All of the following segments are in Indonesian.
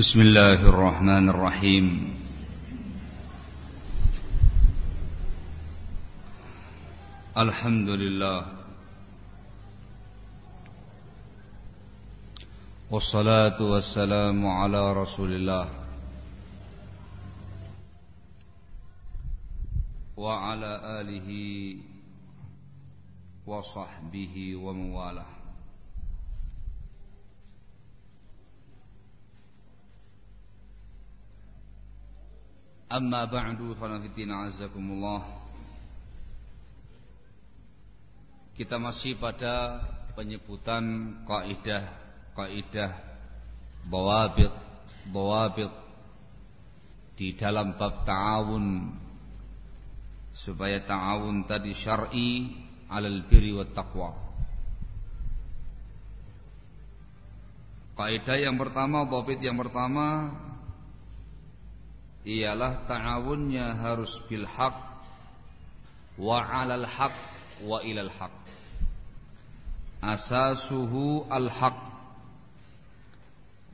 بسم الله الرحمن الرحيم. الحمد لله. والصلاة والسلام على رسول الله. وعلى آله وصحبه ومواله. Amma ba'du fanafitina azakumullah Kita masih pada penyebutan kaidah kaidah bawabit bawabit di dalam bab ta'awun supaya ta'awun tadi syar'i alal birri wat taqwa. Kaidah yang pertama, bobit yang pertama ialah ta'awunnya harus bil haq wa 'alal haq wa ilal haq. Asasuhu al haq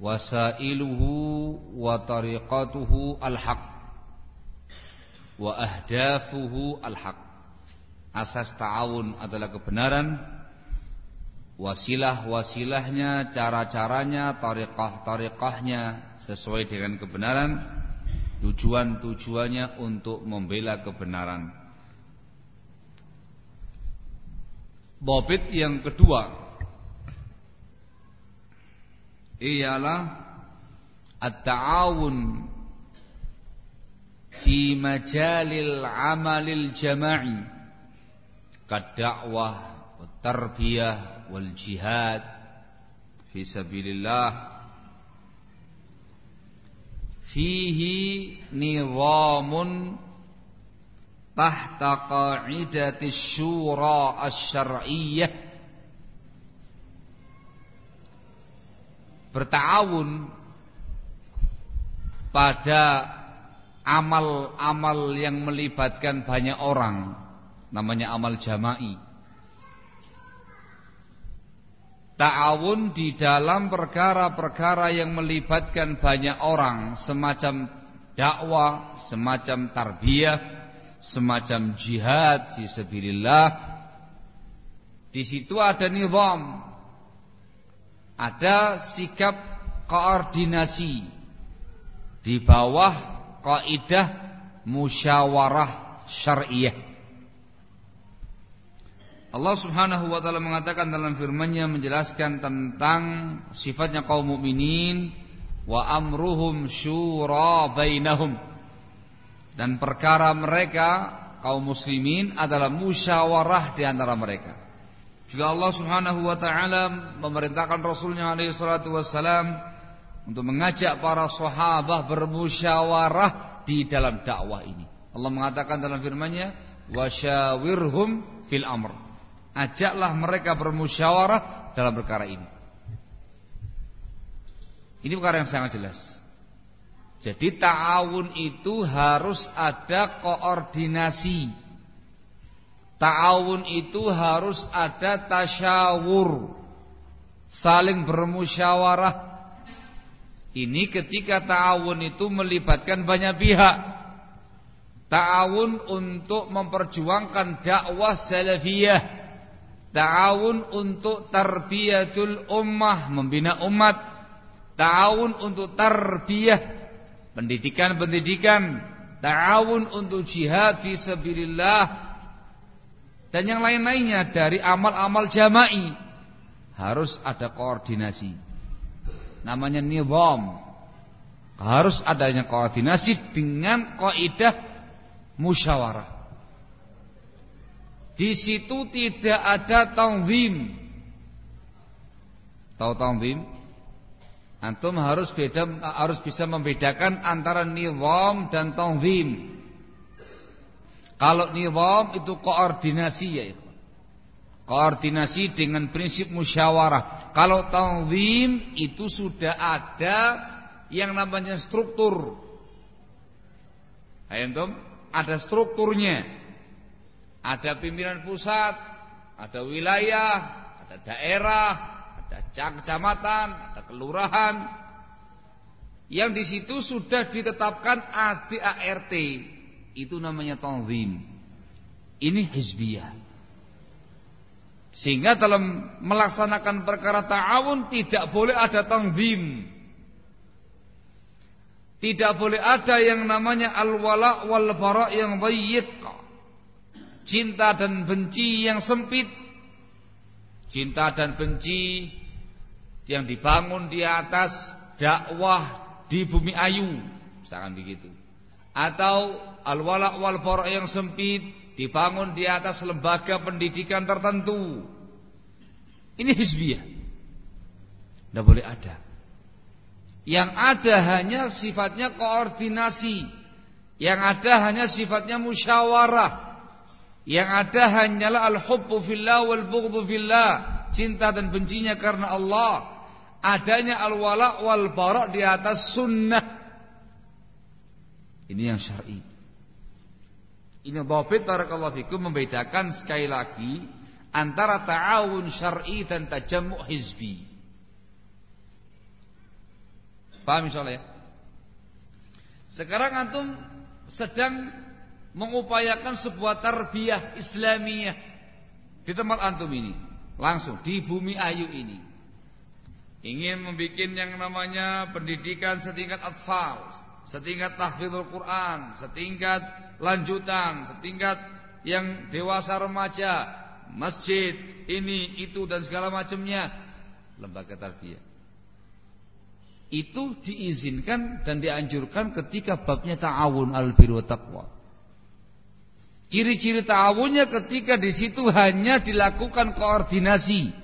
wasailuhu wa tariqatuhu al haq wa ahdafuhu al haq. Asas ta'awun adalah kebenaran Wasilah-wasilahnya Cara-caranya Tariqah-tariqahnya Sesuai dengan kebenaran Tujuan-tujuannya untuk membela kebenaran. Bobit yang kedua Ialah At-ta'awun Fi majalil amalil jama'i Kadakwah Tarbiyah Wal jihad Fi sabilillah fihi nizamun tahta qa'idati syura asy-syar'iyyah. Bertawun pada amal-amal yang melibatkan banyak orang namanya amal jama'i Ta'awun di dalam perkara-perkara yang melibatkan banyak orang. Semacam dakwah, semacam tarbiyah Semacam jihad di sebilillah Di situ ada nizam. Ada sikap koordinasi. Di bawah kaidah musyawarah syariah Allah Subhanahu wa taala mengatakan dalam firman-Nya menjelaskan tentang sifatnya kaum mukminin wa amruhum syura bainahum dan perkara mereka kaum muslimin adalah musyawarah di antara mereka. Juga Allah Subhanahu wa taala memerintahkan Rasulnya alaihi salatu wassalam untuk mengajak para sahabat bermusyawarah di dalam dakwah ini. Allah mengatakan dalam firman-Nya wasyawirhum fil amr ajaklah mereka bermusyawarah dalam perkara ini. Ini perkara yang sangat jelas. Jadi ta'awun itu harus ada koordinasi. Ta'awun itu harus ada tasyawur. Saling bermusyawarah. Ini ketika ta'awun itu melibatkan banyak pihak. Ta'awun untuk memperjuangkan dakwah salafiyah Ta'awun untuk tarbiyatul ummah, membina umat. Ta'awun untuk tarbiyah, pendidikan-pendidikan. Ta'awun untuk jihad fi sabilillah. Dan yang lain-lainnya dari amal-amal jama'i harus ada koordinasi. Namanya nizam. Harus adanya koordinasi dengan kaidah musyawarah. Di situ tidak ada tanzim. Tahu tanzim? Antum harus beda harus bisa membedakan antara nizam dan tanzim. Kalau nizam itu koordinasi ya Koordinasi dengan prinsip musyawarah. Kalau tanzim itu sudah ada yang namanya struktur. Ayo ada strukturnya. Ada pimpinan pusat, ada wilayah, ada daerah, ada kecamatan, ada kelurahan. yang di situ sudah ditetapkan ADART. Itu namanya tanzim. Ini hizbiyah. Sehingga dalam melaksanakan perkara ta'awun tidak boleh ada tanzim. Tidak boleh ada yang namanya al-wala wal bara yang baik. Cinta dan benci yang sempit. Cinta dan benci yang dibangun di atas dakwah di bumi ayu, misalkan begitu. Atau al-wala wal yang sempit dibangun di atas lembaga pendidikan tertentu. Ini hizbiyah. Tidak boleh ada. Yang ada hanya sifatnya koordinasi. Yang ada hanya sifatnya musyawarah. Yang ada hanyalah al-hubbu fillah wal bughdhu fillah. Cinta dan bencinya karena Allah. Adanya al-wala wal bara di atas sunnah. Ini yang syar'i. Ini dhabit barakallahu fikum membedakan sekali lagi antara ta'awun syar'i dan tajammu' hizbi. Paham insyaallah ya? Sekarang antum sedang mengupayakan sebuah tarbiyah Islamiyah di tempat antum ini, langsung di bumi ayu ini. Ingin membuat yang namanya pendidikan setingkat atfal, setingkat tahfidzul Quran, setingkat lanjutan, setingkat yang dewasa remaja, masjid, ini, itu dan segala macamnya lembaga tarbiyah itu diizinkan dan dianjurkan ketika babnya ta'awun al birru taqwa. Ciri-ciri ta'awunnya ketika di situ hanya dilakukan koordinasi.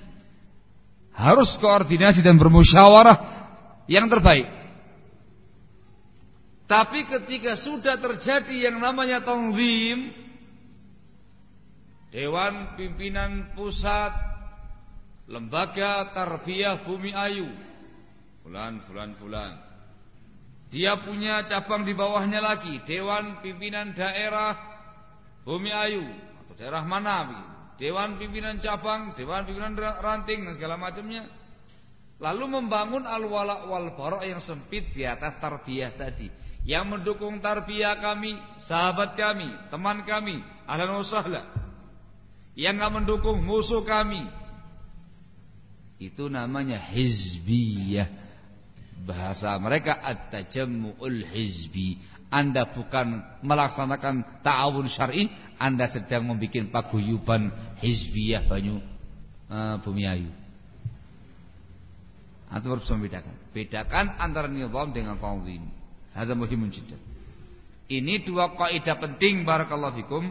Harus koordinasi dan bermusyawarah yang terbaik. Tapi ketika sudah terjadi yang namanya tanzim, Dewan Pimpinan Pusat Lembaga Tarbiyah Bumi Ayu Fulan, fulan, fulan. Dia punya cabang di bawahnya lagi, Dewan Pimpinan Daerah Bumi Ayu atau daerah mana. Dewan Pimpinan Cabang, Dewan Pimpinan Ranting dan segala macamnya. Lalu membangun al-wala wal bara yang sempit di atas tarbiyah tadi. Yang mendukung tarbiyah kami, sahabat kami, teman kami, ahlan wa Yang enggak mendukung musuh kami. Itu namanya hizbiyah bahasa mereka at-tajammu'ul hizbi. Anda bukan melaksanakan ta'awun syar'i, Anda sedang membuat paguyuban hizbiyah banyu uh, bumi ayu. Atau harus membedakan. Bedakan antara nizam dengan tanzim. Hadza muhimun jiddan. Ini dua kaidah penting barakallahu fikum.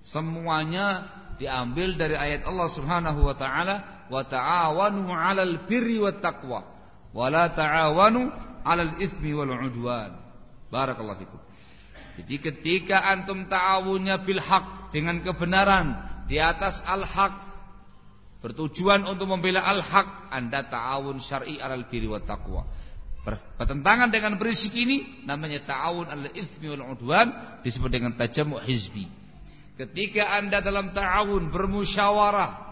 Semuanya diambil dari ayat Allah Subhanahu wa taala wa ta'awanu 'alal birri wat taqwa wala ta'awanu 'alal itsmi wal 'udwan. Barakallahu fikum. Jadi ketika antum ta'awunnya bil haq dengan kebenaran di atas al haq bertujuan untuk membela al haq, Anda ta'awun syar'i 'alal birri wat taqwa. Bertentangan dengan prinsip ini namanya ta'awun al itsmi wal 'udwan disebut dengan tajammu' hizbi. Ketika Anda dalam ta'awun bermusyawarah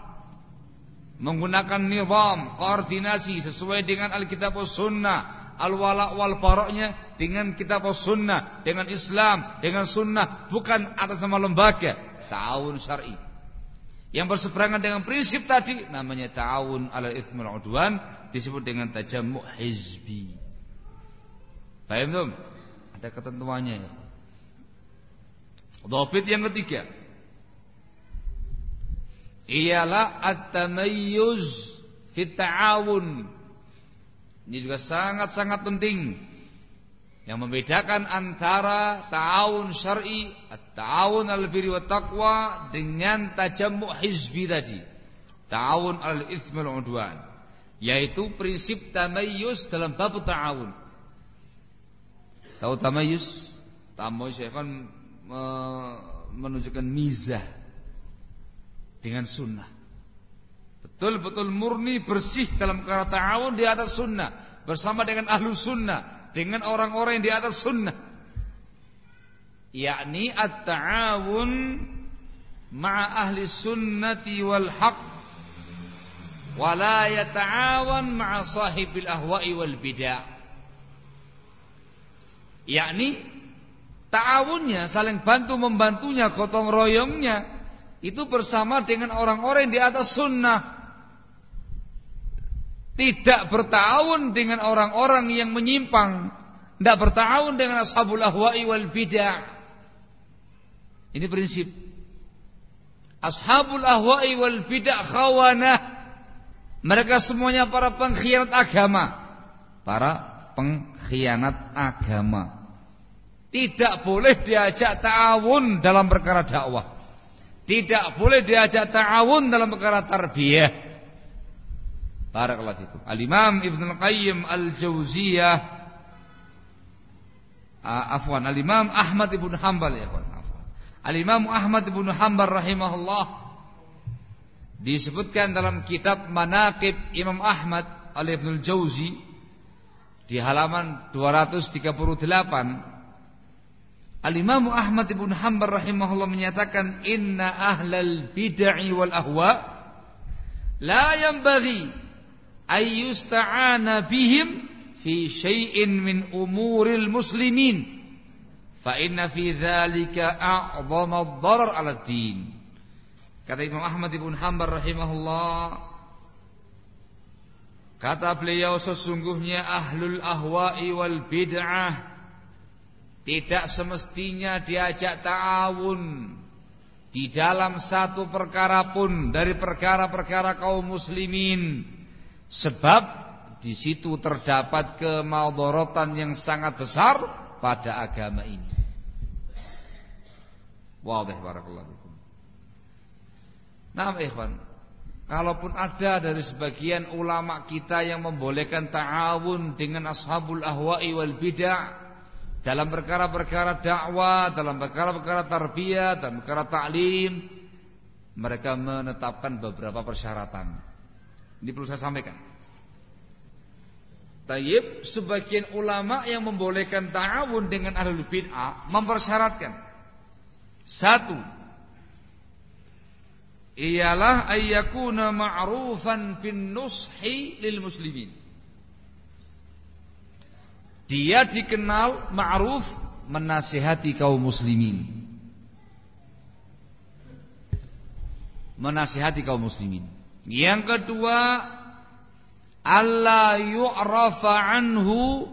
menggunakan nizam, koordinasi sesuai dengan Alkitab Sunnah, al-wala wal baroknya dengan kitab Sunnah, dengan Islam, dengan Sunnah, bukan atas nama lembaga, ta'awun syar'i. Yang berseberangan dengan prinsip tadi namanya ta'awun ala itsmil udwan disebut dengan tajammu' hizbi. Paham belum? Ada ketentuannya ya. Dhabit yang ketiga, ialah at-tamayyuz fit ta'awun. Ini juga sangat-sangat penting yang membedakan antara ta'awun syar'i, at-ta'awun al-birri wa taqwa dengan tajammu' hizbi tadi. Ta'awun al-itsmi udwan yaitu prinsip tamayyuz dalam bab ta'awun. Tahu tamayyuz? Tamayyuz kan menunjukkan mizah dengan sunnah. Betul-betul murni bersih dalam perkara ta'awun di atas sunnah. Bersama dengan ahlu sunnah. Dengan orang-orang yang di atas sunnah. Yakni at-ta'awun ma'a ahli sunnati wal haq. Wala yata'awan ma'a sahibil ahwa'i wal bid'ah. yakni ta'awunnya saling bantu membantunya gotong royongnya itu bersama dengan orang-orang yang di atas sunnah tidak bertahun dengan orang-orang yang menyimpang. Tidak bertahun dengan ashabul ahwa'i wal bid'ah ini prinsip. Ashabul ahwa'i wal bid'ah khawanah. Mereka semuanya para pengkhianat agama. Para pengkhianat agama. Tidak boleh diajak ta'awun dalam perkara dakwah. Tidak boleh diajak ta'awun dalam perkara tarbiyah. Barakallahu fikum. Al-Imam Ibnu Al-Qayyim Al-Jauziyah afwan Al-Imam Ahmad Ibnu Hanbal ya afwan. Al-Imam Ahmad Ibnu Hanbal rahimahullah disebutkan dalam kitab Manaqib Imam Ahmad oleh Ibnu Jauzi di halaman 238 Al-Imam Ahmad ibn Hanbal rahimahullah menyatakan inna ahlal bid'ah wal ahwa la yanbaghi ay yusta'ana bihim fi syai'in min umuril muslimin. Fa inna fi dzalika a'dhama ad-darar 'ala din kata Imam Ahmad ibn Hanbal rahimahullah kata beliau sesungguhnya ahlul ahwa'i wal bid'ah tidak semestinya diajak ta'awun di dalam satu perkara pun dari perkara-perkara kaum muslimin sebab di situ terdapat kemaudorotan yang sangat besar pada agama ini. Wadih fikum. Nah, ikhwan, kalaupun ada dari sebagian ulama kita yang membolehkan ta'awun dengan ashabul ahwa'i wal bid'ah dalam perkara-perkara dakwah, dalam perkara-perkara tarbiyah, dalam perkara taklim, mereka menetapkan beberapa persyaratan. Ini perlu saya sampaikan. Tayyib, sebagian ulama yang membolehkan ta'awun dengan ahlul bid'ah mempersyaratkan satu ialah ayyakuna ma'rufan fin nushi lil muslimin dia dikenal ma'ruf menasihati kaum muslimin. Menasihati kaum muslimin. Yang kedua, Allah yu'rafa anhu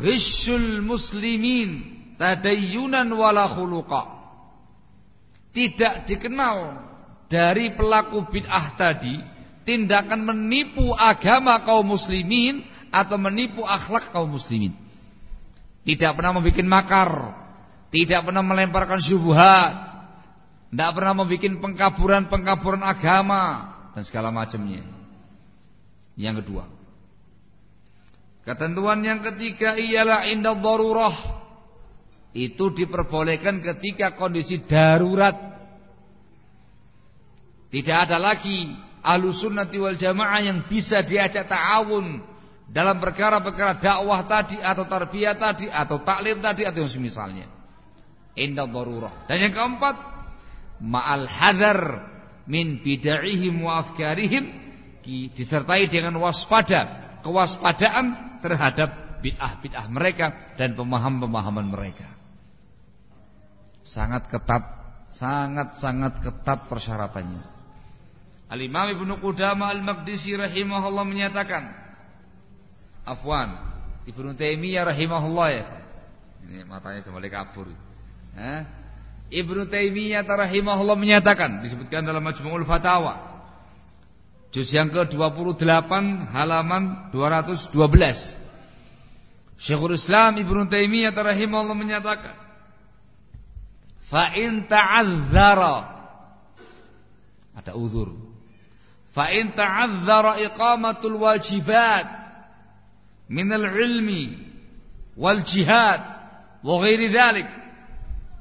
ghishul muslimin tadayyunan wala khuluqa. Tidak dikenal dari pelaku bid'ah tadi tindakan menipu agama kaum muslimin atau menipu akhlak kaum muslimin. Tidak pernah membuat makar, tidak pernah melemparkan syubhat, tidak pernah membuat pengkaburan-pengkaburan agama dan segala macamnya. Yang kedua, ketentuan yang ketiga ialah indah darurah. Itu diperbolehkan ketika kondisi darurat. Tidak ada lagi alusunnati wal jamaah yang bisa diajak ta'awun dalam perkara-perkara dakwah tadi atau tarbiyah tadi atau taklim tadi atau yang semisalnya. Indah darurah. Dan yang keempat, ma'al hadar min bid'ahihim wa afkarihim disertai dengan waspada, kewaspadaan terhadap bid'ah-bid'ah mereka dan pemahaman-pemahaman mereka. Sangat ketat, sangat-sangat ketat persyaratannya. Al-Imam Ibnu Qudamah Al-Maqdisi rahimahullah menyatakan, Afwan Ibnu Taimiyah rahimahullah ya. Ini matanya kembali kabur. Eh? Ibnu Taimiyah rahimahullah menyatakan disebutkan dalam Majmu'ul Fatawa juz yang ke-28 halaman 212 Syekhul Islam Ibnu Taimiyah rahimahullah menyatakan fa in ta'azzara ada uzur fa in ta'azzara iqamatul wajibat min al-ilmi wal jihad wa ghairi dzalik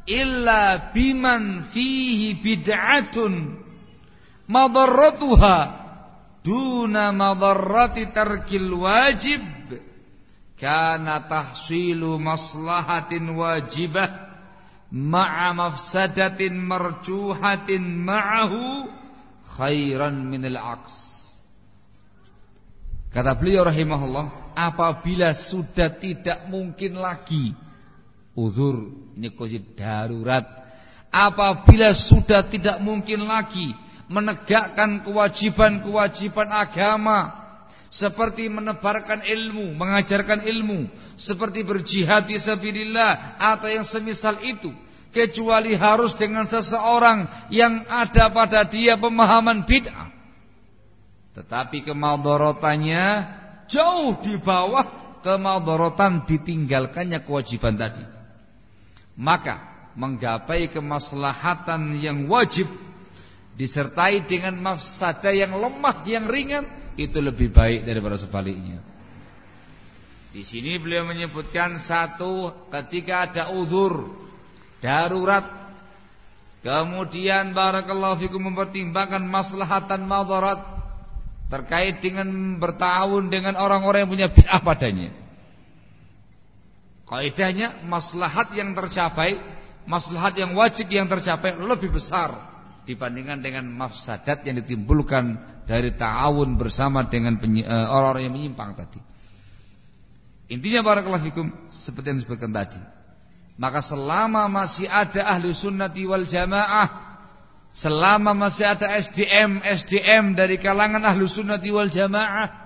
illa biman fihi bid'atun madarratuha duna madarrati tarkil wajib kana tahsilu maslahatin wajibah ma'a mafsadatin marjuhatin ma'ahu khairan minal aks kata beliau rahimahullah apabila sudah tidak mungkin lagi uzur ini kondisi darurat apabila sudah tidak mungkin lagi menegakkan kewajiban-kewajiban agama seperti menebarkan ilmu, mengajarkan ilmu, seperti berjihad di sabilillah atau yang semisal itu, kecuali harus dengan seseorang yang ada pada dia pemahaman bid'ah. Tetapi kemadorotannya jauh di bawah kemadorotan ditinggalkannya kewajiban tadi. Maka menggapai kemaslahatan yang wajib disertai dengan mafsadah yang lemah yang ringan itu lebih baik daripada sebaliknya. Di sini beliau menyebutkan satu ketika ada udur darurat kemudian barakallahu fikum mempertimbangkan maslahatan madarat terkait dengan bertahun dengan orang-orang yang punya bid'ah padanya. Kaidahnya maslahat yang tercapai, maslahat yang wajib yang tercapai lebih besar dibandingkan dengan mafsadat yang ditimbulkan dari ta'awun bersama dengan eh, orang-orang yang menyimpang tadi. Intinya barakallahu fikum seperti yang disebutkan tadi. Maka selama masih ada ahli sunnati wal jamaah Selama masih ada SDM SDM dari kalangan ahli sunnati wal jamaah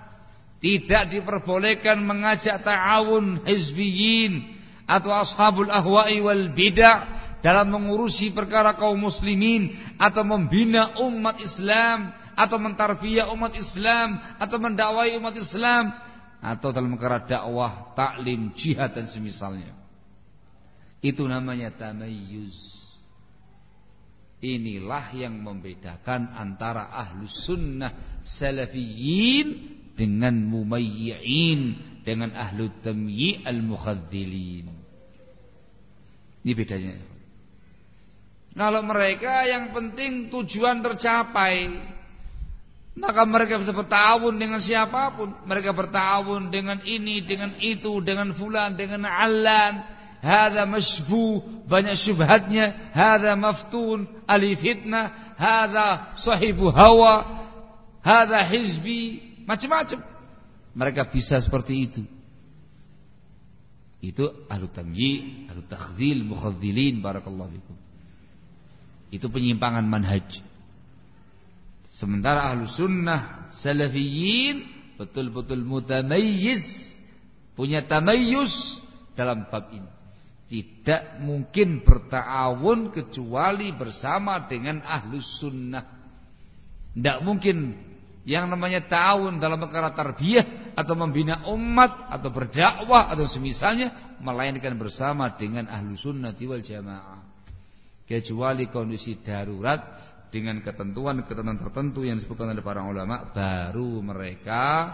Tidak diperbolehkan mengajak ta'awun hizbiyin Atau ashabul ahwa'i wal bid'ah dalam mengurusi perkara kaum muslimin atau membina umat Islam atau mentarbiyah umat Islam atau mendakwai umat Islam atau dalam perkara dakwah, taklim, jihad dan semisalnya. Itu namanya tamayyuz. Inilah yang membedakan antara ahlus sunnah salafiyin dengan mumayyi'in dengan ahlu tamyi' al-mukhadzilin. Ini bedanya. Kalau mereka yang penting tujuan tercapai Maka mereka bisa bertawun dengan siapa pun. Mereka bertawun dengan ini, dengan itu, dengan fulan, dengan alan Hada masbu, banyak syubhatnya. Hada maftun, ali fitnah. Hada sahibu hawa. Hada hizbi Macam-macam Mereka bisa seperti itu Itu ahlu tamyi, ahlu takhzil, mukhadzilin Barakallahu fikum itu penyimpangan manhaj. Sementara ahlu sunnah salafiyin betul-betul mutamayyiz, punya tamayyus dalam bab ini. Tidak mungkin bertawun kecuali bersama dengan ahlu sunnah. Tidak mungkin yang namanya ta'awun dalam perkara tarbiyah atau membina umat atau berdakwah atau semisalnya melainkan bersama dengan ahlu sunnah wal jamaah kecuali kondisi darurat dengan ketentuan-ketentuan tertentu yang disebutkan oleh para ulama baru mereka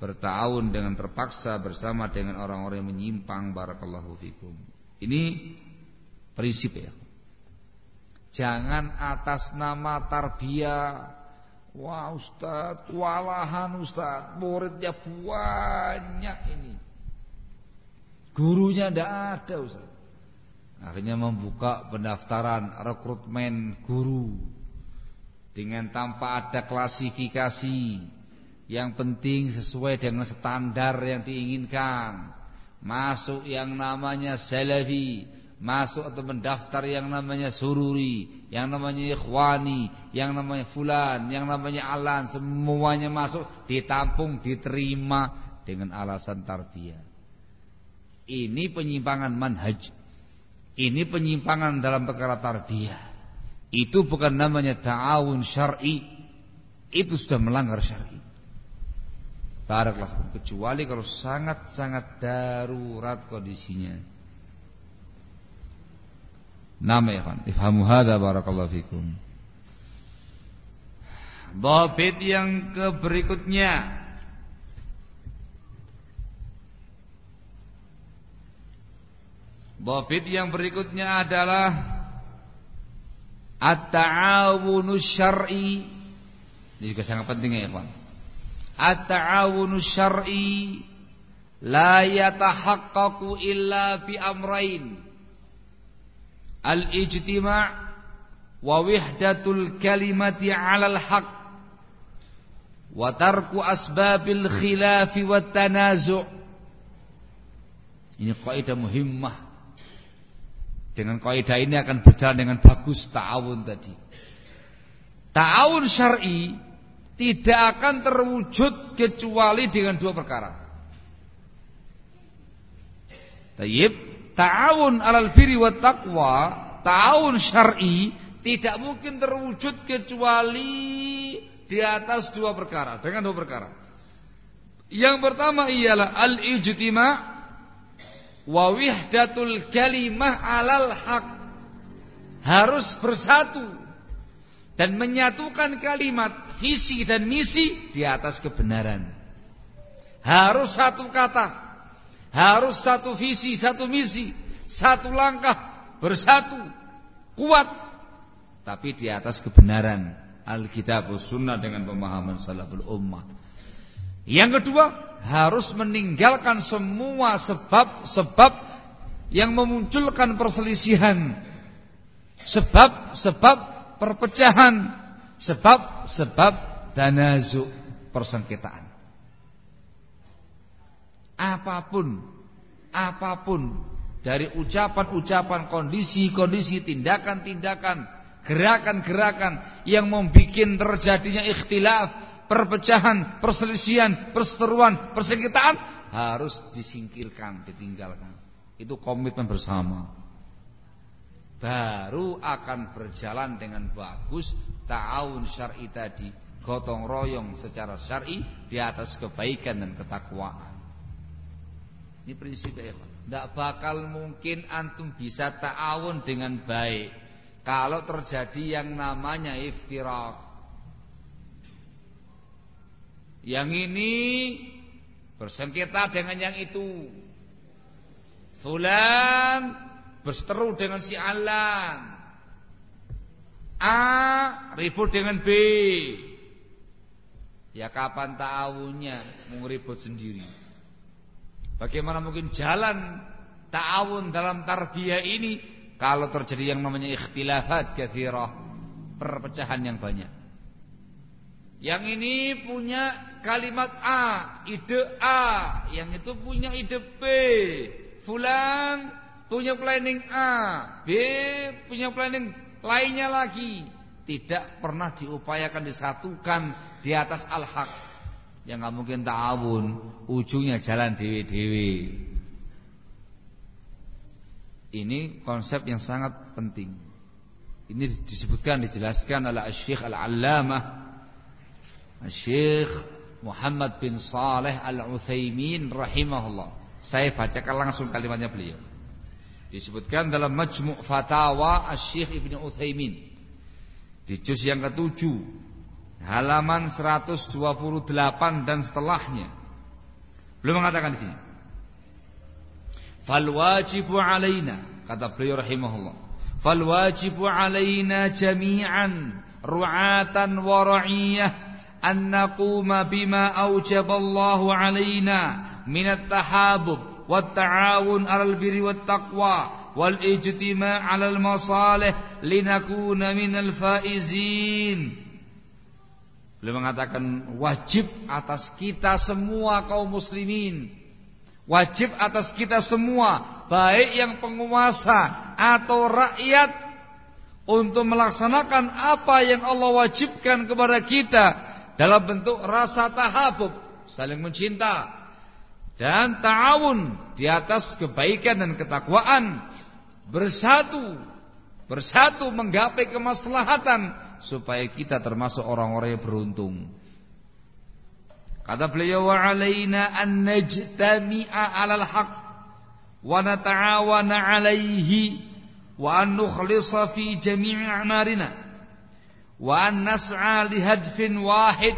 bertahun dengan terpaksa bersama dengan orang-orang yang menyimpang barakallahu fikum. Ini prinsip ya. Jangan atas nama tarbiyah Wah Ustaz, kewalahan Ustaz, muridnya banyak ini. Gurunya tidak ada Ustaz. Akhirnya membuka pendaftaran rekrutmen guru dengan tanpa ada klasifikasi. Yang penting sesuai dengan standar yang diinginkan. Masuk yang namanya salafi, masuk atau mendaftar yang namanya sururi, yang namanya ikhwani, yang namanya fulan, yang namanya alan, semuanya masuk, ditampung, diterima dengan alasan tarbiyah. Ini penyimpangan manhaj. Ini penyimpangan dalam perkara tarbiyah. Itu bukan namanya ta'awun syar'i. Itu sudah melanggar syar'i. Barakallah kecuali kalau sangat-sangat darurat kondisinya. Nama ya kan. Ifhamu hadza barakallahu fikum. Dhabit yang ke berikutnya Dhabit yang berikutnya adalah At-ta'awunu syar'i Ini juga sangat penting ya Pak At-ta'awunu syar'i La yatahaqqaqu illa bi amrain Al-ijtima' Wa wihdatul kalimati 'alal haq wa tarku asbabil khilafi wat tanazu' ini kaidah muhimmah. Dengan kaidah ini akan berjalan dengan bagus ta'awun tadi. Ta'awun syar'i tidak akan terwujud kecuali dengan dua perkara. Tayyib ta'awun alal firi wat taqwa ta'awun syar'i tidak mungkin terwujud kecuali di atas dua perkara, dengan dua perkara. Yang pertama ialah al-ijtima' wa wihdatul kalimah alal haq. Harus bersatu dan menyatukan kalimat, visi dan misi di atas kebenaran. Harus satu kata, harus satu visi, satu misi, satu langkah, bersatu, kuat tapi di atas kebenaran Alkitab Sunnah dengan pemahaman salaful ummah. Yang kedua, harus meninggalkan semua sebab-sebab yang memunculkan perselisihan. Sebab-sebab perpecahan, sebab-sebab tanazu persengketaan. Apa pun, apa pun dari ucapan-ucapan, kondisi-kondisi, tindakan-tindakan gerakan-gerakan yang membuat terjadinya ikhtilaf, perpecahan, perselisihan, perseteruan, persengketaan harus disingkirkan, ditinggalkan. Itu komitmen bersama. Baru akan berjalan dengan bagus ta'awun syar'i tadi, gotong royong secara syar'i di atas kebaikan dan ketakwaan. Ini prinsip ya, Tidak bakal mungkin antum bisa ta'awun dengan baik kalau terjadi yang namanya iftirak. Yang ini bersengketa dengan yang itu. Fulan berseteru dengan si Alan. A ribut dengan B. Ya kapan ta'awunnya mau ribut sendiri. Bagaimana mungkin jalan ta'awun dalam tarbiyah ini kalau terjadi yang namanya ikhtilafat kathirah, perpecahan yang banyak. Yang ini punya kalimat A, ide A, yang itu punya ide B. Fulan punya planning A, B punya planning lainnya lagi. Tidak pernah diupayakan disatukan di atas al-haq. Yang nggak mungkin ta'awun, ujungnya jalan dewi-dewi. Ini konsep yang sangat penting. Ini disebutkan dijelaskan oleh Syekh Al-Allamah Syekh Muhammad bin Saleh Al-Utsaimin rahimahullah. Saya bacakan langsung kalimatnya beliau. Disebutkan dalam Majmu' Fatawa Syekh Ibnu Utsaimin di juz yang ketujuh halaman 128 dan setelahnya. Belum mengatakan di sini. Fal wajibu alaina kata beliau rahimahullah. Fal wajibu alaina jami'an ru'atan wa ra'iyah an naquma bima awjaba Allah alaina min at-tahabub wat ta'awun 'alal birri wat taqwa wal ijtima' 'alal masalih linakuna minal faizin. Beliau mengatakan wajib atas kita semua kaum muslimin. Wajib atas kita semua, baik yang penguasa atau rakyat untuk melaksanakan apa yang Allah wajibkan kepada kita dalam bentuk rasa tahabub, saling mencinta dan ta'awun di atas kebaikan dan ketakwaan, bersatu, bersatu menggapai kemaslahatan supaya kita termasuk orang-orang yang beruntung. Kata beliau wa alaina an najtami'a 'alal haqq wa nata'awana 'alaihi wa an nukhlisa fi jami'i a'marina wa an nas'a li hadfin wahid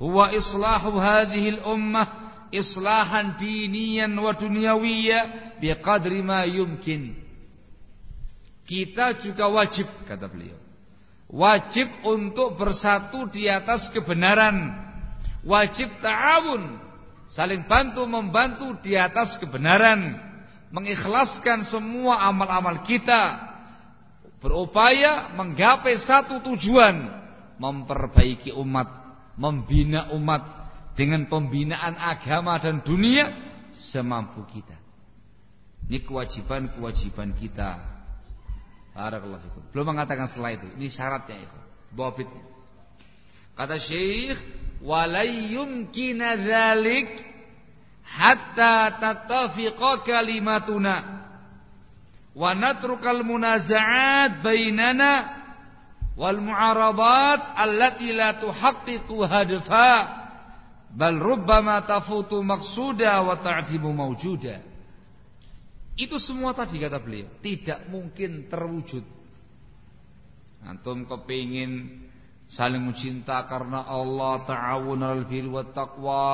huwa islahu hadhihi al-ummah islahan diniyan wa dunyawiyya biqadri ma yumkin. Kita juga wajib kata beliau. Wajib untuk bersatu di atas kebenaran. Wajib ta'awun. Saling bantu membantu di atas kebenaran. Mengikhlaskan semua amal-amal kita. Berupaya menggapai satu tujuan. Memperbaiki umat. Membina umat dengan pembinaan agama dan dunia semampu kita. Ini kewajiban-kewajiban kita. Barakallahu fikum. Belum mengatakan setelah itu. Ini syaratnya itu. Bobitnya. Kata Syekh, "Walay yumkina dzalik hatta tattafiqa kalimatuna wa natrukal munaza'at bainana wal mu'aradat allati la tuhaqqiqu hadfa bal rubbama tafutu maqsuda wa ta'dimu mawjuda." Itu semua tadi kata beliau. Tidak mungkin terwujud. Antum kepingin saling mencinta karena Allah ta'awun al birri wa taqwa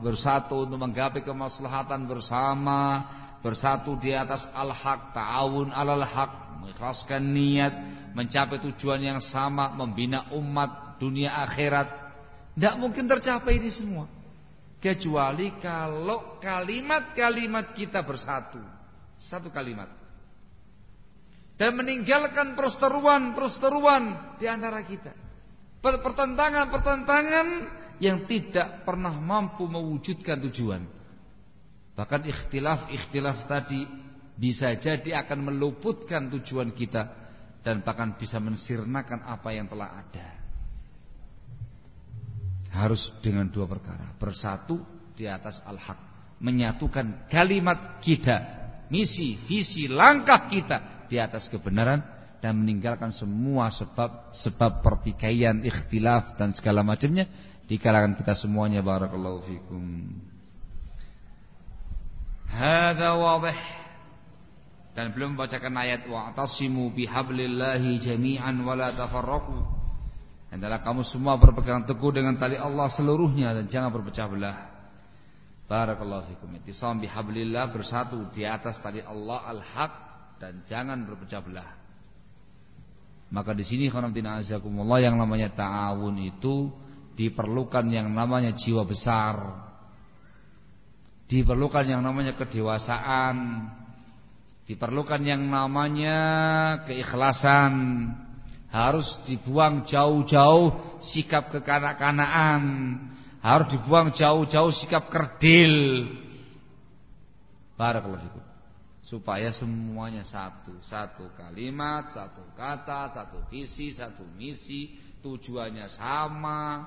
bersatu untuk menggapai kemaslahatan bersama bersatu di atas al-haq ta'awun alal haq mengikhlaskan niat mencapai tujuan yang sama membina umat dunia akhirat. Tidak mungkin tercapai ini semua. Kecuali kalau kalimat-kalimat kita bersatu satu kalimat. Dan meninggalkan perseteruan-perseteruan di antara kita. Pertentangan-pertentangan yang tidak pernah mampu mewujudkan tujuan. Bahkan ikhtilaf-ikhtilaf tadi bisa jadi akan meluputkan tujuan kita dan bahkan bisa mensirnakan apa yang telah ada. Harus dengan dua perkara, bersatu di atas al-haq, menyatukan kalimat kita misi, visi, langkah kita di atas kebenaran dan meninggalkan semua sebab sebab pertikaian, ikhtilaf dan segala macamnya di kalangan kita semuanya barakallahu fikum. Hadza wadih. Dan belum membacakan ayat wa'tasimu bihablillahi jami'an wa la tafarraqu. Adalah kamu semua berpegang teguh dengan tali Allah seluruhnya dan jangan berpecah belah. Barakallahu fikum. Ittisam bihablillah bersatu di atas tali Allah al-haq dan jangan berpecah belah. Maka di sini khonamtina azakumullah yang namanya ta'awun itu diperlukan yang namanya jiwa besar. Diperlukan yang namanya kedewasaan. Diperlukan yang namanya keikhlasan. Harus dibuang jauh-jauh sikap kekanak-kanaan harus dibuang jauh-jauh sikap kerdil. Barakallahu fikum. Supaya semuanya satu, satu kalimat, satu kata, satu visi, satu misi, tujuannya sama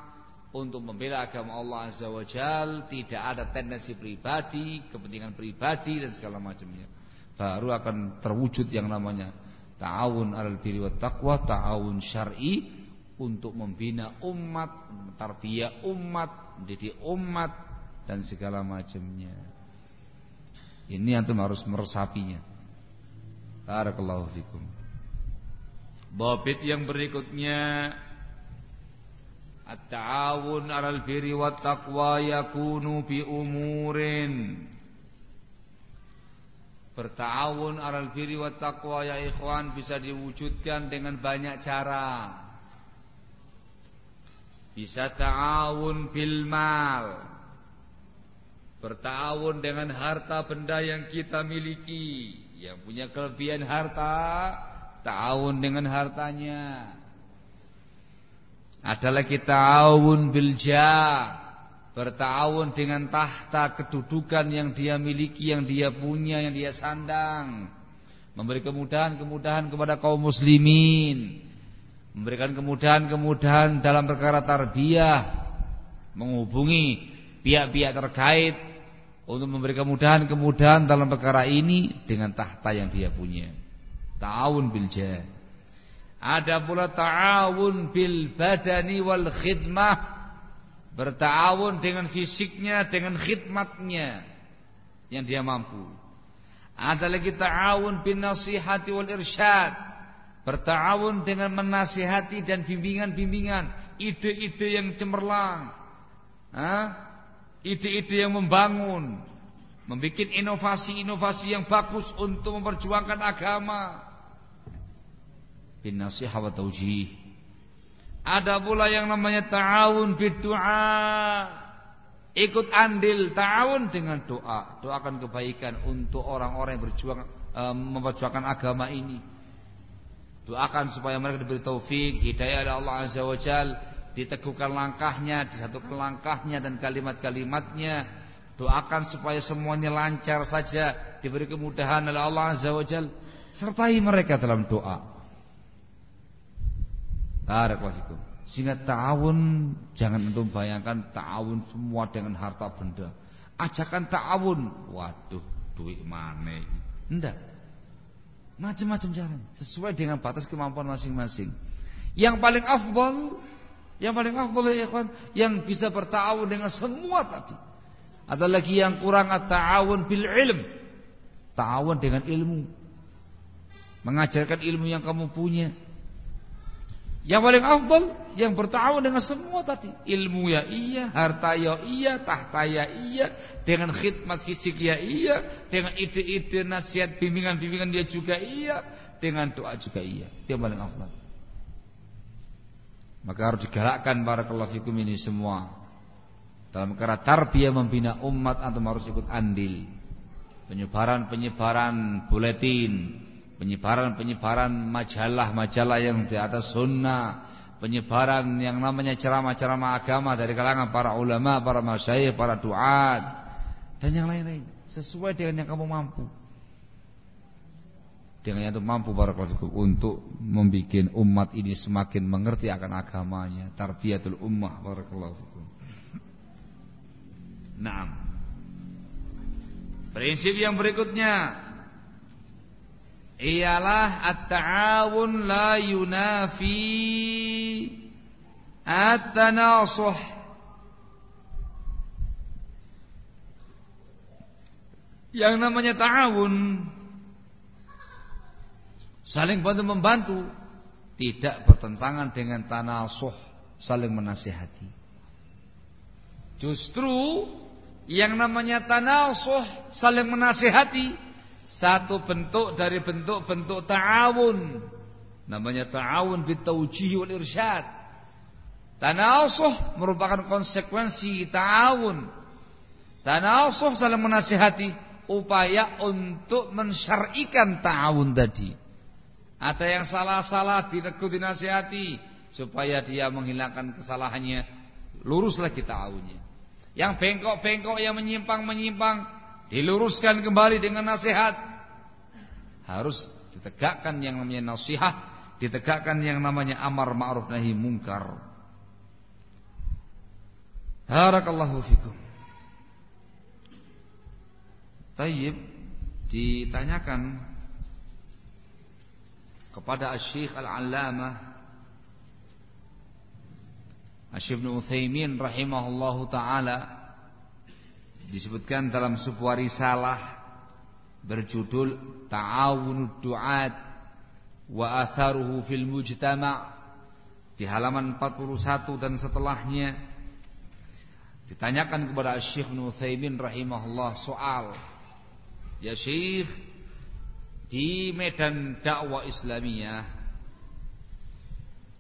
untuk membela agama Allah Azza wa Jal, tidak ada tendensi pribadi, kepentingan pribadi dan segala macamnya. Baru akan terwujud yang namanya ta'awun alal birri wat taqwa, ta'awun syar'i untuk membina umat, tarbiyah umat, mendidik umat dan segala macamnya. Ini antum harus meresapinya. Barakallahu fikum. Babit yang berikutnya At-ta'awun 'alal birri wat taqwa yakunu bi umurin Bertawun 'alal birri wat taqwa ya ikhwan bisa diwujudkan dengan banyak cara. Bisa ta'awun bil mal. Bertawun dengan harta benda yang kita miliki. Yang punya kelebihan harta, ta'awun dengan hartanya. Ada lagi ta'awun bil jah. Bertawun dengan tahta kedudukan yang dia miliki, yang dia punya, yang dia sandang. Memberi kemudahan-kemudahan kepada kaum muslimin memberikan kemudahan-kemudahan dalam perkara tarbiyah, menghubungi pihak-pihak terkait untuk memberi kemudahan-kemudahan dalam perkara ini dengan tahta yang dia punya. Ta'awun bil jah. Ada pula ta'awun bil badani wal khidmah. Bertawun dengan fisiknya, dengan khidmatnya yang dia mampu. Ada lagi ta'awun bin nasihati wal irsyad Bertawun dengan menasihati dan bimbingan-bimbingan, ide-ide yang cemerlang, ide-ide yang membangun, membuat inovasi-inovasi yang bagus untuk memperjuangkan agama. Bin nasihat wa taujih. Ada pula yang namanya ta'awun biddu'a. Ikut andil ta'awun dengan doa. Doakan kebaikan untuk orang-orang yang berjuang eh, memperjuangkan agama ini. Doakan supaya mereka diberi taufik, hidayah dari Allah Azza wa Jal diteguhkan langkahnya, disatukan langkahnya dan kalimat-kalimatnya. Doakan supaya semuanya lancar saja, diberi kemudahan oleh Allah Azza wa Jal. Sertai mereka dalam doa. Barakallahu Sehingga ta'awun jangan untuk bayangkan ta'awun semua dengan harta benda. Ajakan ta'awun, waduh, duit mana? Enggak. Macam-macam jalan sesuai dengan batas kemampuan masing-masing. Yang paling afdal yang paling afdal ya kawan, yang bisa bertawun dengan semua tadi. Ada lagi yang kurang at-ta'awun bil ilm. Ta'awun dengan ilmu. Mengajarkan ilmu yang kamu punya. Yang paling afdal yang bertawun dengan semua tadi. Ilmu ya iya, harta ya iya, tahta ya iya, dengan khidmat fisik ya iya, dengan ide-ide nasihat bimbingan-bimbingan dia juga iya, dengan doa juga iya. Itu yang paling afdal. Maka harus digalakkan barakallahu fikum ini semua. Dalam perkara tarbiyah membina umat atau harus ikut andil. Penyebaran-penyebaran buletin, penyebaran-penyebaran majalah-majalah yang di atas sunnah, penyebaran yang namanya ceramah-ceramah agama dari kalangan para ulama, para masyayikh, para duat dan yang lain-lain. Sesuai dengan yang kamu mampu. Dengan itu mampu barakallahu untuk membuat umat ini semakin mengerti akan agamanya. Tarbiyatul ummah barakallahu fikum. Naam. Prinsip yang berikutnya ialah at-ta'awun la yunafi at-tanasuh Yang namanya ta'awun Saling bantu membantu tidak bertentangan dengan tanasuh saling menasihati. Justru yang namanya tanasuh saling menasihati satu bentuk dari bentuk-bentuk ta'awun. Namanya ta'awun bitaujihi wal irsyad. Tanasuh merupakan konsekuensi ta'awun. Tanasuh saling menasihati upaya untuk mensyar'ikan ta'awun tadi. Ada yang salah-salah ditegur dinasihati supaya dia menghilangkan kesalahannya, luruslah kita awunya. Yang bengkok-bengkok yang menyimpang-menyimpang diluruskan kembali dengan nasihat. Harus ditegakkan yang namanya nasihat, ditegakkan yang namanya amar ma'ruf nahi mungkar. Barakallahu fikum. Tayyib ditanyakan kepada Syekh Al-Allamah Syekh Ibn Uthaymin rahimahullahu taala disebutkan dalam sebuah risalah berjudul Ta'awunud Du'at wa Atharuhu fil Mujtama' di halaman 41 dan setelahnya ditanyakan kepada Syekh Ibn Uthaymin rahimahullah soal ya Syekh di medan dakwah Islamiyah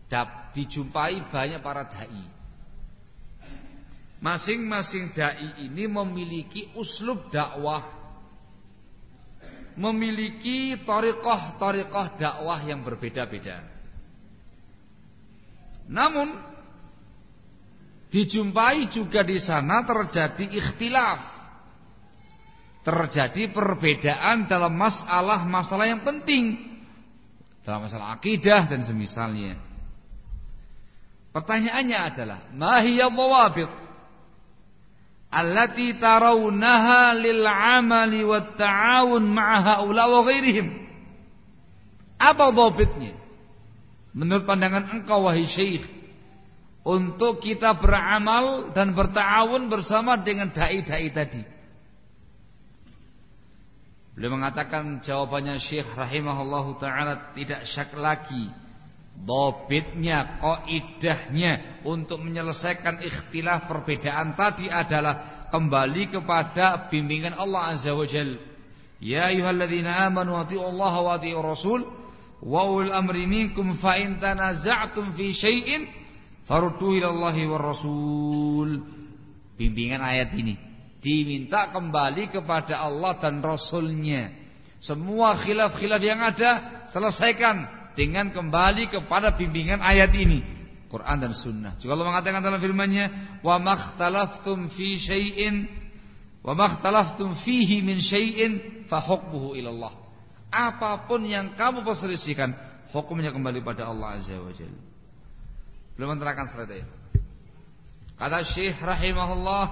dap, dijumpai banyak para dai. Masing-masing dai ini memiliki uslub dakwah, memiliki torikoh-torikoh dakwah yang berbeda-beda. Namun dijumpai juga di sana terjadi ikhtilaf terjadi perbedaan dalam masalah-masalah yang penting dalam masalah akidah dan semisalnya. Pertanyaannya adalah, mahiyya dhawabit allati tarawunaha lil 'amali wat ta'awun ma'a haula wa ghairihim? Apa dhabitnya? Menurut pandangan engkau wahai syekh untuk kita beramal dan bertawun bersama dengan dai-dai tadi. Beliau mengatakan jawabannya Syekh rahimahullahu taala tidak syak lagi Dobitnya, koidahnya untuk menyelesaikan ikhtilaf perbedaan tadi adalah kembali kepada bimbingan Allah Azza wa Jal. Ya ayuhalladzina amanu Allah wa ati'u Rasul wa ul amri minkum fa in tanaza'tum fi syai'in farudduhu ila Allah wa Rasul. Bimbingan ayat ini diminta kembali kepada Allah dan Rasulnya. Semua khilaf-khilaf yang ada selesaikan dengan kembali kepada bimbingan ayat ini. Quran dan Sunnah. Juga Allah mengatakan dalam firman-Nya, "Wa makhtalaftum fi syai'in wa makhtalaftum fihi min syai'in fa hukmuhu ila Allah." Apa pun yang kamu perselisihkan, hukumnya kembali pada Allah Azza wa Jalla. Belum menerangkan selesai. Kata Syekh rahimahullah,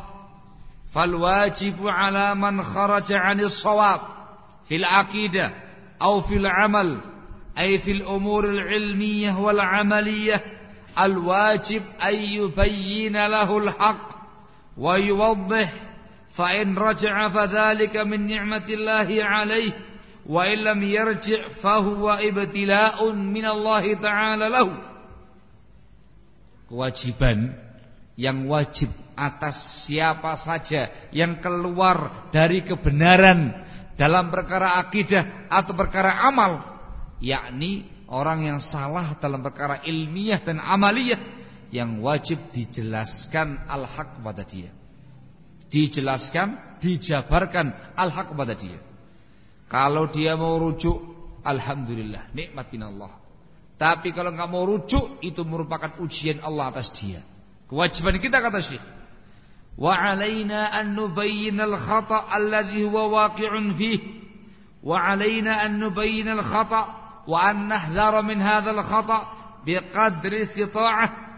"Fal wajibu 'ala man kharaja 'anil shawab fil aqidah aw fil 'amal ay fil umur al-'ilmiyah wal 'amaliyah" الواجب أن يبين له الحق ويوضح فإن رجع فذلك من نعمة الله عليه وإن لم يرجع فهو ابتلاء من الله تعالى له kewajiban yang wajib atas siapa saja yang keluar dari kebenaran dalam perkara akidah atau perkara amal yakni orang yang salah dalam perkara ilmiah dan amaliyah yang wajib dijelaskan al-haq kepada dia. Dijelaskan, dijabarkan al-haq kepada dia. Kalau dia mau rujuk, alhamdulillah, nikmat Allah. Tapi kalau nggak mau rujuk, itu merupakan ujian Allah atas dia. Kewajiban kita kata Syekh. Wa alaina an nubayyana al-khata' alladhi huwa waqi'un fih. Wa alaina an nubayyana an nahdhara min hadzal khata biqadri istita'ah.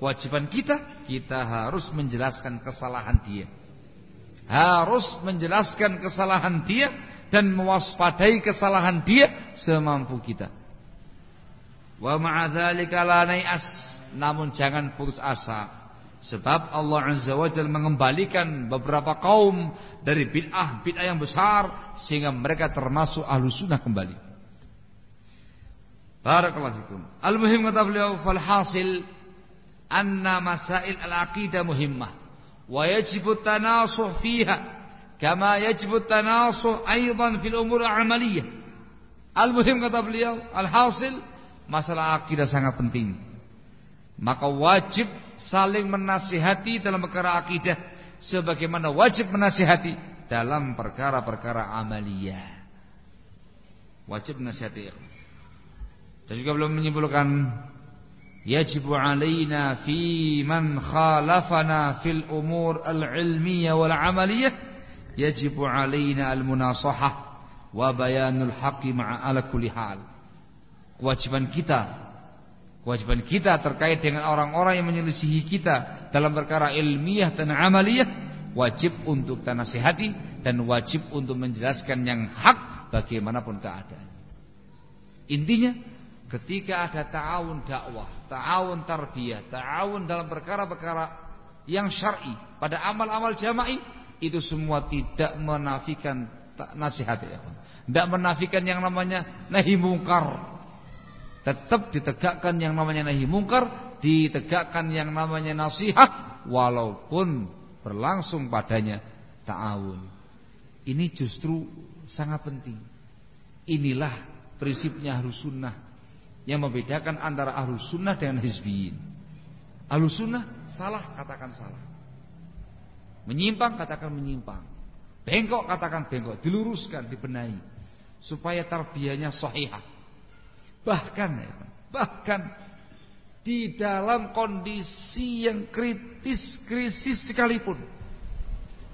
Kewajiban kita kita harus menjelaskan kesalahan dia. Harus menjelaskan kesalahan dia dan mewaspadai kesalahan dia semampu kita. Wa ma'adzalika la nai'as. Namun jangan putus asa. Sebab Allah Azza wa Jalla mengembalikan beberapa kaum dari bid'ah bid'ah yang besar sehingga mereka termasuk ahlu sunnah kembali. Barakallahu fikum. Al-muhim kata beliau fal hasil anna masail al-aqidah muhimmah wa yajibu tanasuh fiha kama yajibu tanasuh aidan fil umur amaliyah. Al-muhim kata beliau al-hasil masalah akidah sangat penting. Maka wajib saling menasihati dalam perkara akidah sebagaimana wajib menasihati dalam perkara-perkara amaliyah. Wajib menasihati. Dan juga belum menyimpulkan yajibu alaina fi man khalafana fil umur al-ilmiyah wal amaliyah yajibu alaina al-munasahah wa bayanul haqqi ma'a ala kulli hal. Kewajiban kita kewajiban kita terkait dengan orang-orang yang menyelisihi kita dalam perkara ilmiah dan amaliyah wajib untuk kita nasihati dan wajib untuk menjelaskan yang hak bagaimanapun keadaan. Intinya Ketika ada ta'awun dakwah, ta'awun tarbiyah, ta'awun dalam perkara-perkara yang syar'i pada amal-amal jama'i itu semua tidak menafikan nasihat ya. Tidak menafikan yang namanya nahi mungkar. Tetap ditegakkan yang namanya nahi mungkar, ditegakkan yang namanya nasihat walaupun berlangsung padanya ta'awun. Ini justru sangat penting. Inilah prinsipnya harus sunnah yang membedakan antara ahlu sunnah dengan hizbiyin. Ahlu sunnah salah katakan salah. Menyimpang katakan menyimpang. Bengkok katakan bengkok. Diluruskan, dibenahi. Supaya tarbiyahnya sahihah. Bahkan ya, bahkan di dalam kondisi yang kritis krisis sekalipun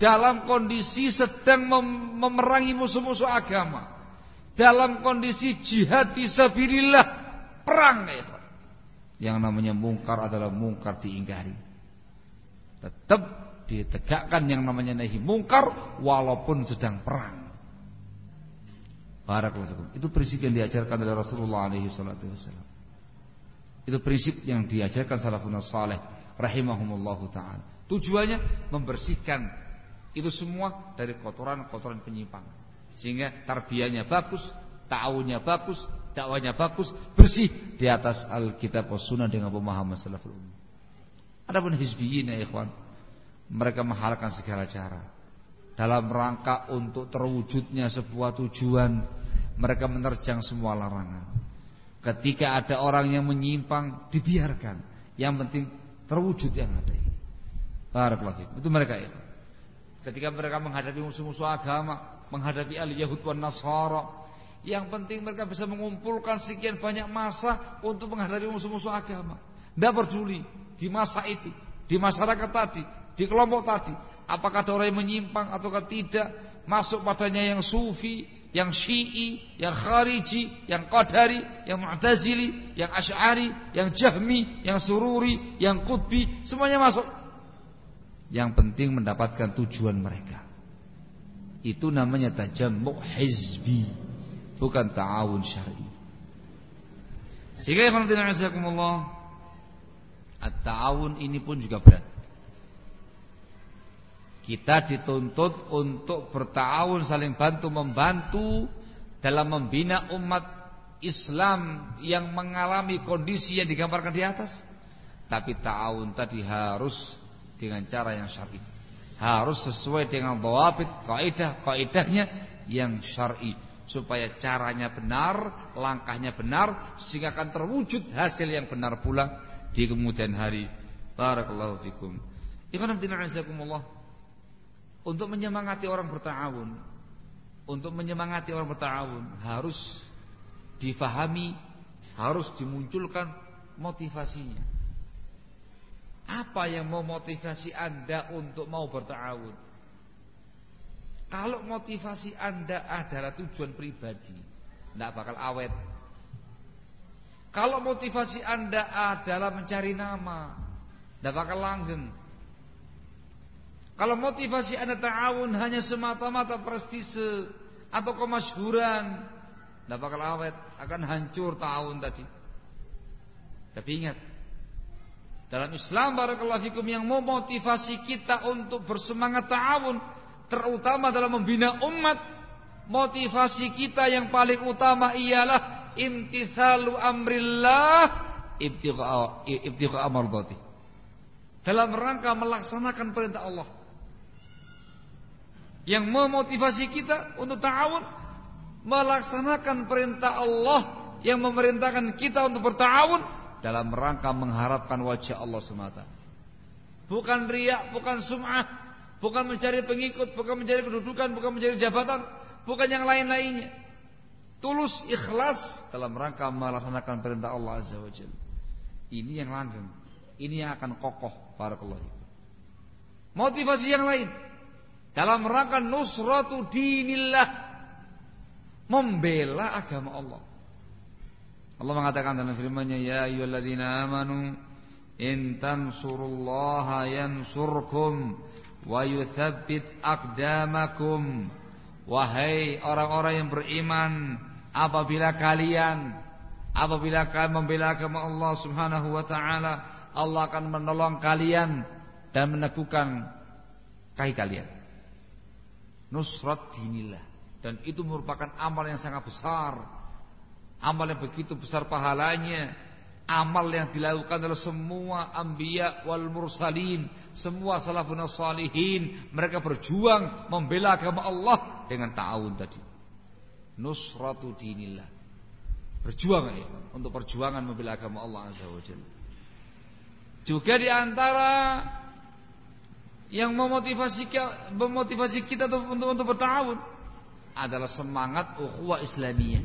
dalam kondisi sedang memerangi musuh-musuh agama dalam kondisi jihad fisabilillah perang ya. Yang namanya mungkar adalah mungkar diingkari. Tetap ditegakkan yang namanya nahi mungkar walaupun sedang perang. Itu prinsip yang diajarkan oleh Rasulullah alaihi wasallam. Itu prinsip yang diajarkan salafun saleh rahimahumullahu taala. Tujuannya membersihkan itu semua dari kotoran-kotoran penyimpangan. Sehingga tarbiyahnya bagus, ta'awunnya bagus, dakwanya bagus, bersih di atas Alkitab sunnah dengan pemahaman salaful umum. Adapun hizbiyin ya ikhwan, mereka menghalalkan segala cara dalam rangka untuk terwujudnya sebuah tujuan, mereka menerjang semua larangan. Ketika ada orang yang menyimpang, dibiarkan. Yang penting terwujud yang ada. Barakallahu Itu mereka ya. Ketika mereka menghadapi musuh-musuh agama, menghadapi al-Yahud wan Nasara, yang penting mereka bisa mengumpulkan sekian banyak masa untuk menghadapi musuh-musuh agama. Tidak peduli di masa itu, di masyarakat tadi, di kelompok tadi, apakah ada orang yang menyimpang ataukah tidak, masuk padanya yang sufi, yang syi'i, yang khariji, yang qadari, yang mu'tazili, yang asy'ari, yang jahmi, yang sururi, yang qutbi, semuanya masuk. Yang penting mendapatkan tujuan mereka. Itu namanya tajammu' hizbi, bukan ta'awun syar'i. Sehingga ya azakumullah At-ta'awun ini pun juga berat. Kita dituntut untuk bertawun saling bantu membantu dalam membina umat Islam yang mengalami kondisi yang digambarkan di atas. Tapi ta'awun tadi harus dengan cara yang syar'i. Harus sesuai dengan dhawabit, kaidah, kaidahnya yang syar'i supaya caranya benar, langkahnya benar sehingga akan terwujud hasil yang benar pula di kemudian hari. Barakallahu fikum. Ikhwan Untuk menyemangati orang bertawun, untuk menyemangati orang bertawun harus difahami, harus dimunculkan motivasinya. Apa yang mau motivasi Anda untuk mau bertawun? Kalau motivasi Anda adalah tujuan pribadi, tidak bakal awet. Kalau motivasi Anda adalah mencari nama, tidak bakal langgeng. Kalau motivasi Anda ta'awun hanya semata-mata prestise atau kemasyhuran, tidak bakal awet, akan hancur ta'awun tadi. Tapi ingat, dalam Islam barakallahu fikum yang memotivasi kita untuk bersemangat ta'awun terutama dalam membina umat motivasi kita yang paling utama ialah imtithalu amrillah amardati dalam rangka melaksanakan perintah Allah. Yang memotivasi kita untuk ta'awun melaksanakan perintah Allah yang memerintahkan kita untuk berta'awun dalam rangka mengharapkan wajah Allah semata. Bukan riak bukan sum'ah Bukan mencari pengikut, bukan mencari kedudukan, bukan mencari jabatan, bukan yang lain-lainnya. Tulus ikhlas dalam rangka melaksanakan perintah Allah Azza wa Jalla. Ini yang langgeng. Ini yang akan kokoh barakallahu Motivasi yang lain dalam rangka nusratu dinillah membela agama Allah. Allah mengatakan dalam firman-Nya ya ayyuhalladzina amanu in tansurullaha yansurkum wa yuthabbit aqdamakum. Wahai orang-orang yang beriman apabila kalian apabila kalian membela agama Allah Subhanahu wa taala Allah akan menolong kalian dan meneguhkan kaki kalian. Nusrat dinillah. Dan itu merupakan amal yang sangat besar. Amal yang begitu besar pahalanya amal yang dilakukan oleh semua anbiya wal mursalin, semua salafun salihin, mereka berjuang membela agama Allah dengan ta'awun tadi. Nusratu dinillah. Berjuang ya, untuk perjuangan membela agama Allah Azza wa Jalla. Juga di antara yang memotivasi memotivasi kita untuk untuk, untuk bertawun adalah semangat ukhuwah Islamiyah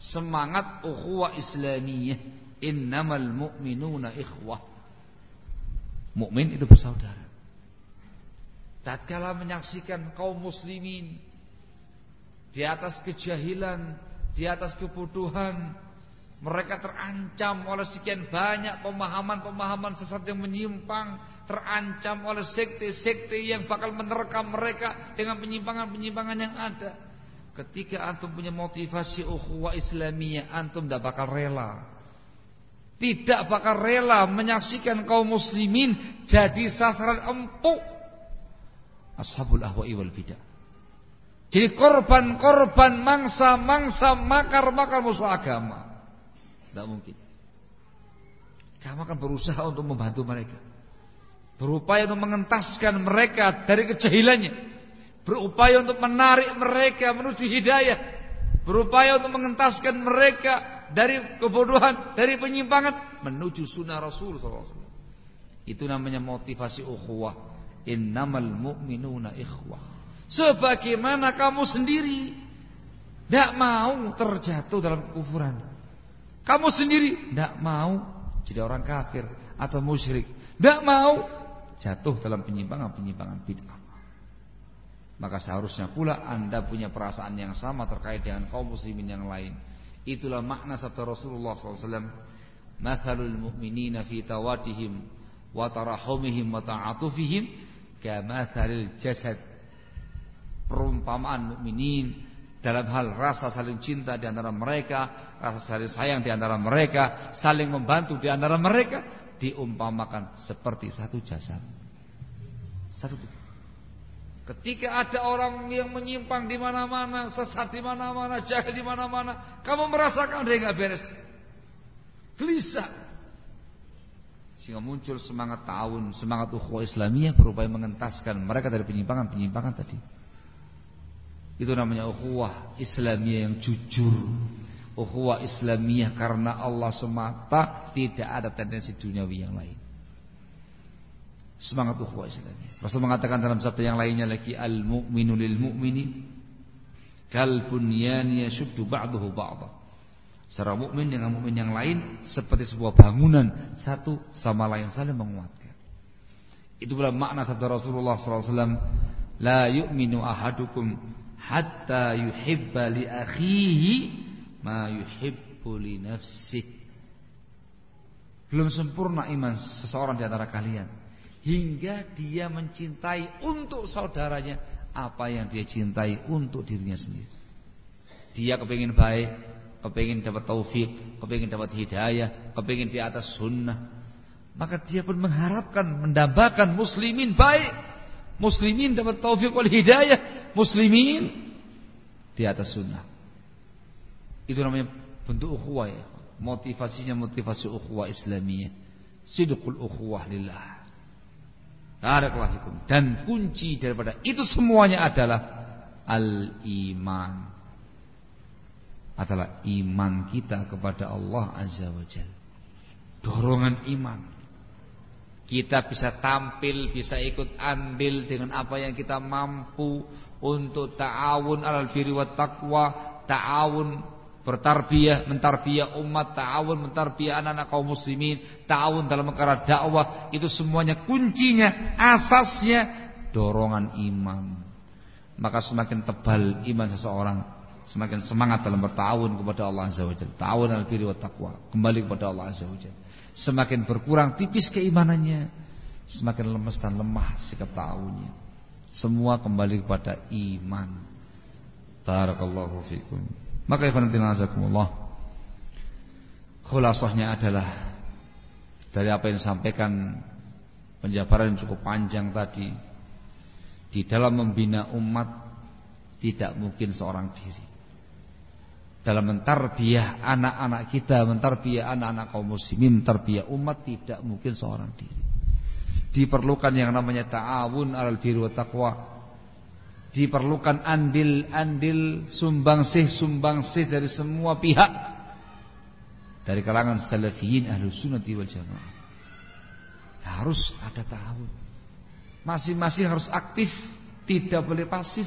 semangat ukhuwah Islamiyah. Innamal mu'minuna ikhwah. Mukmin itu bersaudara. Tatkala menyaksikan kaum muslimin di atas kejahilan, di atas kebodohan, mereka terancam oleh sekian banyak pemahaman-pemahaman sesat yang menyimpang, terancam oleh sekte-sekte yang bakal menerkam mereka dengan penyimpangan-penyimpangan yang ada. Ketika antum punya motivasi ukhuwah Islamiyah, antum tidak bakal rela. Tidak bakal rela menyaksikan kaum muslimin jadi sasaran empuk ashabul ahwa'i wal bidah. Jadi korban-korban mangsa-mangsa makar-makar musuh agama. Tidak mungkin. Kamu akan berusaha untuk membantu mereka. Berupaya untuk mengentaskan mereka dari kejahilannya berupaya untuk menarik mereka menuju hidayah, berupaya untuk mengentaskan mereka dari kebodohan, dari penyimpangan menuju sunnah Rasul SAW. Itu namanya motivasi ukhuwah. Innamal mu'minuna ikhwah. Sebagaimana kamu sendiri tidak mau terjatuh dalam kekufuran. Kamu sendiri tidak mau jadi orang kafir atau musyrik. Tidak mau jatuh dalam penyimpangan-penyimpangan bid'ah. Maka seharusnya pula Anda punya perasaan yang sama terkait dengan kaum muslimin yang lain. Itulah makna sabda Rasulullah SAW. Mathalul mu'minina fi tawadihim wa tarahumihim wa ta'atufihim kamathalil jasad. Perumpamaan mukminin dalam hal rasa saling cinta di antara mereka, rasa saling sayang di antara mereka, saling membantu di antara mereka diumpamakan seperti satu jasad. Satu tubuh. Ketika ada orang yang menyimpang di mana-mana, sesat di mana-mana, jahil di mana-mana, kamu merasakan dia nggak beres. Gelisah. Sehingga muncul semangat tahun, semangat ukhuwah Islamiyah berupaya mengentaskan mereka dari penyimpangan-penyimpangan tadi. Itu namanya ukhuwah Islamiyah yang jujur. Ukhuwah Islamiyah karena Allah semata tidak ada tendensi duniawi yang lain. Semangat ukhuwah Islamiyah. Rasul mengatakan dalam sabda yang lainnya lagi al-mu'minu lil mu'mini kal bunyani yashuddu ba'dahu ba'dha. Seorang mukmin dengan mukmin yang lain seperti sebuah bangunan satu sama lain saling menguatkan. Itu pula makna sabda Rasulullah SAW. La yu'minu ahadukum hatta yuhibba li akhihi ma yuhibbu li nafsih. Belum sempurna iman seseorang di antara kalian hingga dia mencintai untuk saudaranya apa yang dia cintai untuk dirinya sendiri. Dia kepingin baik, kepingin dapat taufik, kepingin dapat hidayah, kepingin di atas sunnah. Maka dia pun mengharapkan, mendambakan muslimin baik, muslimin dapat taufik wal hidayah, muslimin di atas sunnah. Itu namanya bentuk ukhuwah ya. Motivasinya motivasi ukhuwah Islamiyah. Sidqul ukhuwah lillah. Barakallahu Dan kunci daripada itu semuanya adalah al-iman. Adalah iman kita kepada Allah Azza wa Jalla. Dorongan iman. Kita bisa tampil, bisa ikut andil dengan apa yang kita mampu untuk ta'awun alal birri wat taqwa, ta'awun bertarbiyah, mentarbiyah umat, ta'awun mentarbiyah anak-anak kaum muslimin, ta'awun dalam perkara dakwah, itu semuanya kuncinya, asasnya dorongan iman. Maka semakin tebal iman seseorang, semakin semangat dalam bertawun kepada Allah Azza wa Jalla. Ta'awun al birri wat taqwa, kembali kepada Allah Azza wa Jalla. Semakin berkurang tipis keimanannya, semakin lemes dan lemah sikap ta'awunnya. Semua kembali kepada iman. Barakallahu fikum. Maka ikhwan fillah Khulasahnya adalah dari apa yang disampaikan penjabaran yang cukup panjang tadi di dalam membina umat tidak mungkin seorang diri. Dalam mentarbiah anak-anak kita, mentarbiah anak-anak kaum muslimin, mentarbiah umat tidak mungkin seorang diri diperlukan yang namanya ta'awun alal birri wa taqwa diperlukan andil-andil sumbangsih-sumbangsih dari semua pihak. Dari kalangan salafiyin ahlu sunnati wal jamaah. Harus ada ta'awun masing-masing harus aktif tidak boleh pasif.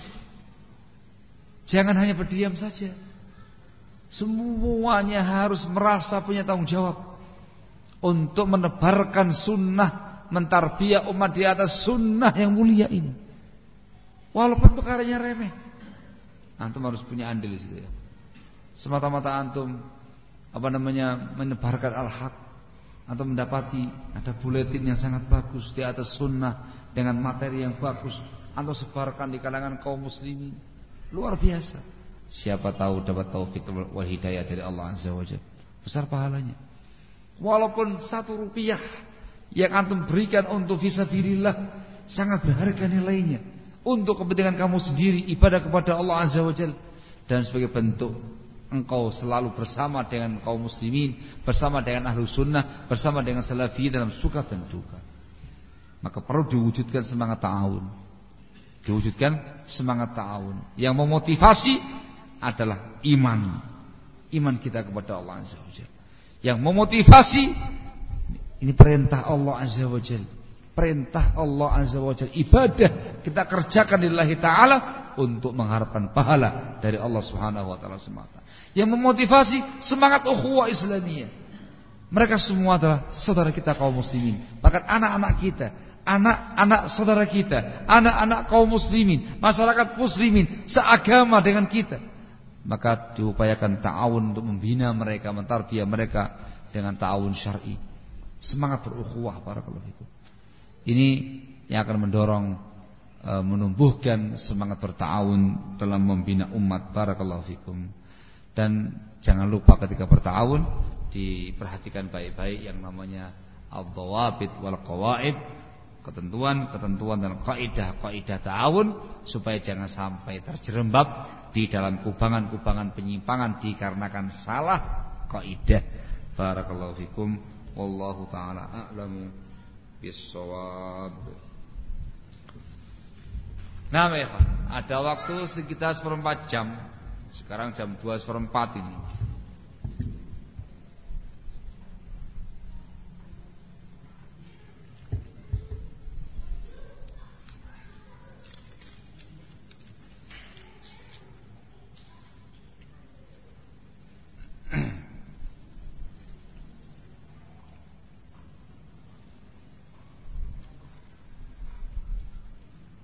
Jangan hanya berdiam saja. Semuanya harus merasa punya tanggung jawab. Untuk menebarkan sunnah mentarbiah umat di atas sunnah yang mulia ini. Walaupun perkaranya remeh. Antum harus punya andil di situ ya. Semata-mata antum apa namanya menyebarkan al-haq. Atau mendapati ada buletin yang sangat bagus di atas sunnah dengan materi yang bagus. Atau sebarkan di kalangan kaum muslimin. Luar biasa. Siapa tahu dapat taufik wal hidayah dari Allah azza wajalla besar pahalanya. Walaupun satu rupiah yang antum berikan untuk fisabilillah sangat berharga nilainya untuk kepentingan kamu sendiri ibadah kepada Allah Azza wa Jalla dan sebagai bentuk engkau selalu bersama dengan kaum muslimin bersama dengan ahlu sunnah bersama dengan salafi dalam suka dan duka. Maka perlu diwujudkan semangat ta'awun. Diwujudkan semangat ta'awun. Yang memotivasi adalah iman. Iman kita kepada Allah Azza wa Jalla yang memotivasi ini perintah Allah Azza wa Jal. Perintah Allah Azza wa Jal. Ibadah kita kerjakan lillahi ta'ala untuk mengharapkan pahala dari Allah Subhanahu wa taala semata. Yang memotivasi semangat ukhuwah Islamiyah. Mereka semua adalah saudara kita kaum muslimin. Bahkan anak-anak kita, anak-anak saudara kita, anak-anak kaum muslimin, masyarakat muslimin seagama dengan kita. Maka diupayakan ta'awun untuk membina mereka, mentarbiah mereka dengan ta'awun syar'i. Semangat berukhuwah barakallahu fikum. Ini yang akan mendorong e, menumbuhkan semangat berta'awun dalam membina umat. Barakallahu fikum. Dan jangan lupa ketika berta'awun diperhatikan baik-baik yang namanya al-dawabit wal qawaid ketentuan-ketentuan dan kaidah-kaidah ta'awun supaya jangan sampai terjerembab di dalam kubangan-kubangan penyimpangan dikarenakan salah kaidah. Barakallahu fikum. Wallahu taala a'lamu bissawab Nah, ya, ada waktu sekitar seperempat jam. Sekarang jam dua seperempat ini.